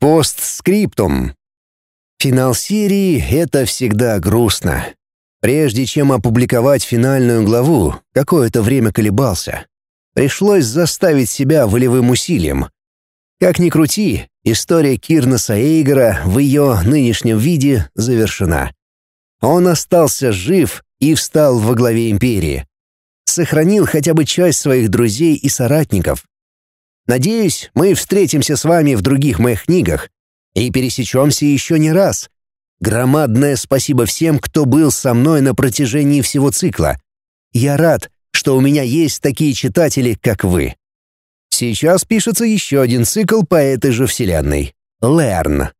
Постскриптум. Финал серии — это всегда грустно. Прежде чем опубликовать финальную главу, какое-то время колебался. Пришлось заставить себя волевым усилием. Как ни крути, история Кирнаса Эйгера в ее нынешнем виде завершена. Он остался жив и встал во главе империи. Сохранил хотя бы часть своих друзей и соратников. Надеюсь, мы встретимся с вами в других моих книгах и пересечемся еще не раз. Громадное спасибо всем, кто был со мной на протяжении всего цикла. Я рад, что у меня есть такие читатели, как вы. Сейчас пишется еще один цикл по этой же вселенной — «Лерн».